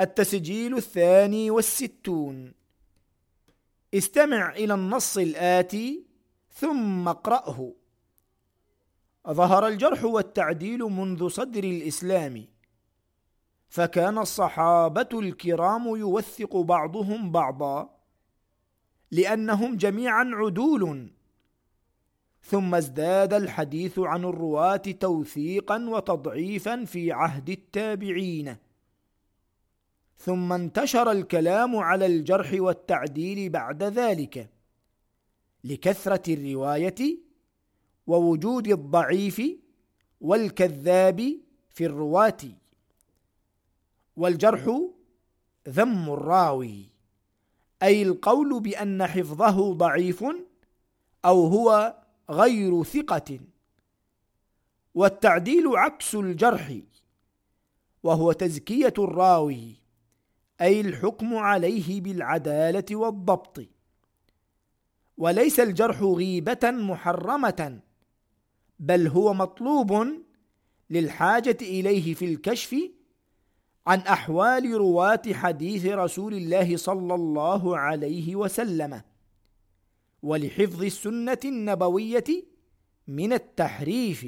التسجيل الثاني والستون. استمع إلى النص الآتي ثم اقرأه. ظهر الجرح والتعديل منذ صدر الإسلام. فكان الصحابة الكرام يوثق بعضهم بعضا لأنهم جميعا عدول. ثم ازداد الحديث عن الرواة توثيقا وتضعيفا في عهد التابعين. ثم انتشر الكلام على الجرح والتعديل بعد ذلك لكثرة الرواية ووجود الضعيف والكذاب في الرواة. والجرح ذم الراوي أي القول بأن حفظه ضعيف أو هو غير ثقة. والتعديل عكس الجرح وهو تزكية الراوي. أي الحكم عليه بالعدالة والضبط. وليس الجرح غيبة محرمة بل هو مطلوب للحاجة إليه في الكشف عن أحوال رواة حديث رسول الله صلى الله عليه وسلم ولحفظ السنة النبوية من التحريف.